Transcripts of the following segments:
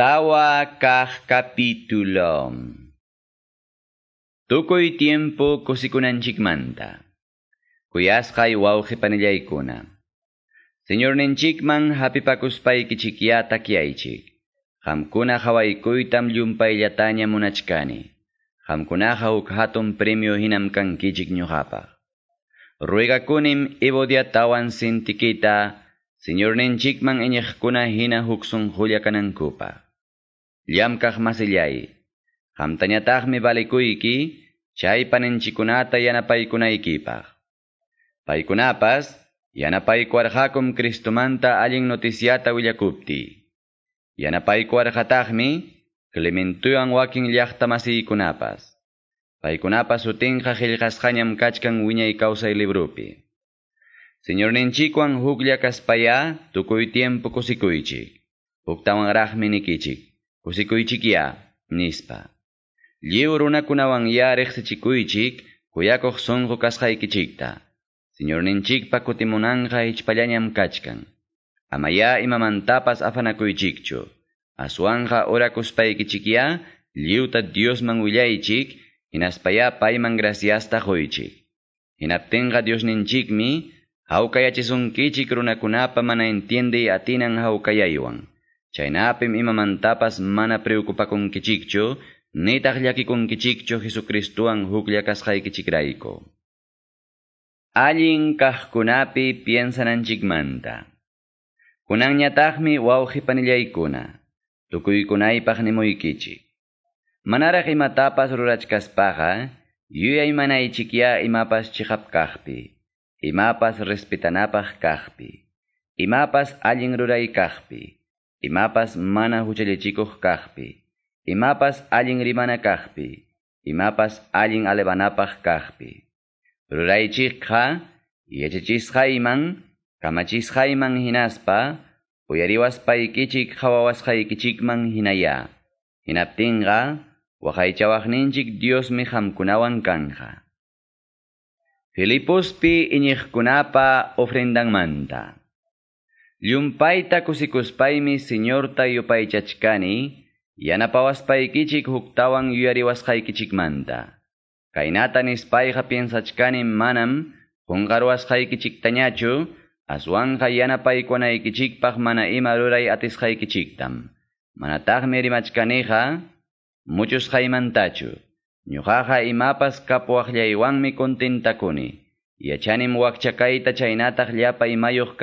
Tawa kah capítulo. Tukoy tiempo kusikunanchikmanta. Kuyasqay wawqi panillaykuna. Señor ninchikman hapipakuspay kichikyata kiyaychik. Hamkuna hawaykuytam llumpayllataña munachkani. Hamkunaqa huk hatun premio hinam kankichik ñuqapaq. Ruegakunim ibodia tawan sintikita Señor ninchikman iñiqkuna hina huk sunqulla kanankupaq. Llamkaq masillay. Hamtañataqmi valikuyki, chay paninchikunata yanapaykunaykipaq. Paykunapas, yanapaykuarqakum Cristomanta allin noticiata willakupti. Yanapaykuarqataqmi, Clementuyan wakin llaqta masiykunapas. Paykunapas sutinqa qillqasqañam kachkan wiñay kawsay librupi. Señor ninchikwan huklla kaspaya, tukuy tiempo kusikuychik. Huktawanraqmi nikichik. Kusikuychikya, nispa. Lliw runakunawan ya riqsichikuychik, kuyakuq sunqu kasqaykichikta. Señor ninchikpa kutimunanqa hichpallañam kachkan. Amaya imamantapas afanakuychikchu. Aswanqa orakuspaykichikya, lliwta Diosman willaychik, hinaspaya payman graciasta quychik. Hinaptinqa Dios ninchikmi, hawkayachisunkichik runakunapa mana entiende atinan hawkayaywan. Chaynapim imamantapas mana preocupakunkichikchu, nitaq llakikunkichikchu Jesucristuwan huklla kasqaykichikrayku. Allin kaqkunapi piensananchikmanta. Kunanñataqmi wawqi panillaykuna, tukuykunaypaq nimuykichik. Manaraq imatapas rurachkaspaqa, yuyay manaychikya imapas chiqap kaqpi, imapas respetanapaq kaqpi, imapas allin ruray kaqpi, imapas mana huchallachikuq kaqpi, imapas allin rimana kaqpi, imapas allin alevanapaq kaqpi. Ruraychikqa, yachachisqayman, kamachisqayman hinaspa, uyariwaspaykichik hawawasqaykichikman hinaya. Hinaptinqa, waqaychawaqninchik Diosmi hamkunawan kanja. Filipospi iñiqkunapa ofrendanmanta. Llumpayta kusikuspaymi Señorta yupaychachkani, yanapawaspaykichin huktawan yuyariwasqaykichikmanta. Kaynata nispayqa piensachkani manam qunqarwasqaykichiktañachu, aswanqa yanapaykunaykichikpaq mana ima ruray atisqaykichiktam. Manataqmi rimachkaniqa, muchusqaymantachu. Ñuqaqa imapas kapuwaqllaywanmi kontentakuni. Yachanim wakchakayta chaynataq llapa imayuq.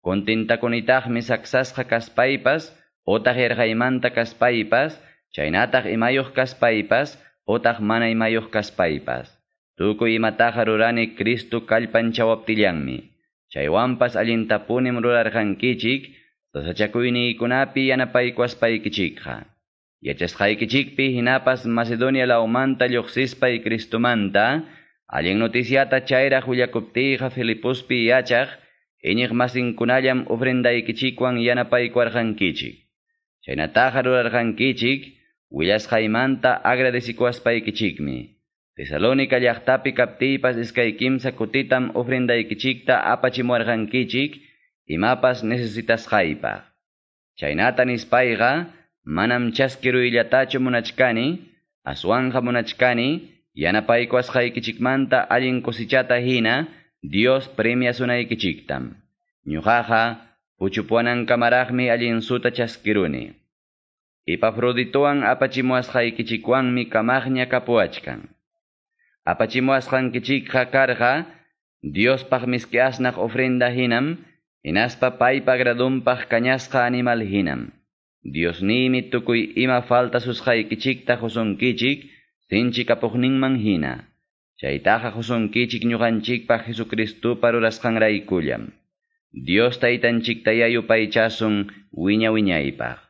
Kontentakunitaqmi saksasqa kaspaypas, otaq irqaymanta kaspaypas, chaynataq imayuq kaspaypas, otaq mana imayuq kaspaypas. Tukuy imataqa rurani Cristo kallpanchawaptillanmi. Chaywanpas allintapunim rurarqankichik, sasachakuyniikunapi yanapaykuaspaykichikqa. Yachasqaykichikpi hinapas Macedonia laumanta lluqsispay Cristomanta, allin noticiata chayraq willakuptiqa Filipospi yachaq, iñiq masinkunallam ofrendaykichikwan yanapaykuarqankichik. Chaynataqa rurarqankichik, willasqaymanta agradecikuaspaykichikmi. Tesalónica llaqtapi kaptiypas iskay kimsa kutitam ofrendaykichikta apachimuarqankichik, imapas necesitasqaypaq. Chaynata nispayqa, manam chaskiruyllatachu munachkani, aswanja munachkani, yanapaykuasqaykichikmanta allin kusichata hina, Dios premiasunaykichiktam. Ñuqaqa, puchupuanankamaraqmi allin suta chaskiruni. Ipafrodituwan apachimuasqaykichikwanmi kamaqña kapuachkan. Apachimuasqankichikqa karqa, Diospaq miski asnaq ofrenda hinam, hinaspa paypa gradumpaq kañasqa animal hinam. Diosnimi tukuy ima falta susqaykichikta husunkichik, sinchi kapuqninman hina. Chaytaqa husunkichik ñuqanchikpaq Jesucristupa rurasqanraykullam. Dios taytanchikta yayupaychasun wiña wiñaypaq.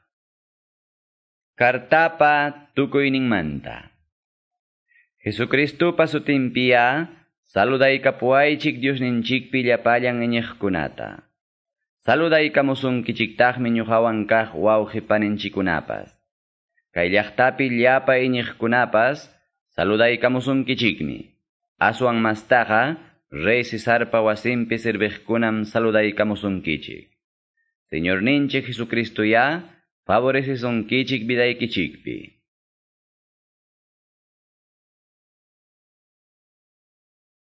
Kartapa tukuyninmanta. Jesucristupa sutinpiya, saludaykapuaychik Diosninchikpi llapallan iñiqkunata. Saludaykamusunkichiktaqmi ñuqawan kaq wawqi paninchikunapas. Kay llaqtapi llapa iñiqkunapas saludaykamusunkichikmi. Aswan mastaqa, Rey Cesarpa wasimpi sirviqkunam saludaykamusunkichik. Señor ninchik Jesucristo ya, favorecesonkichik vidaykichikpi.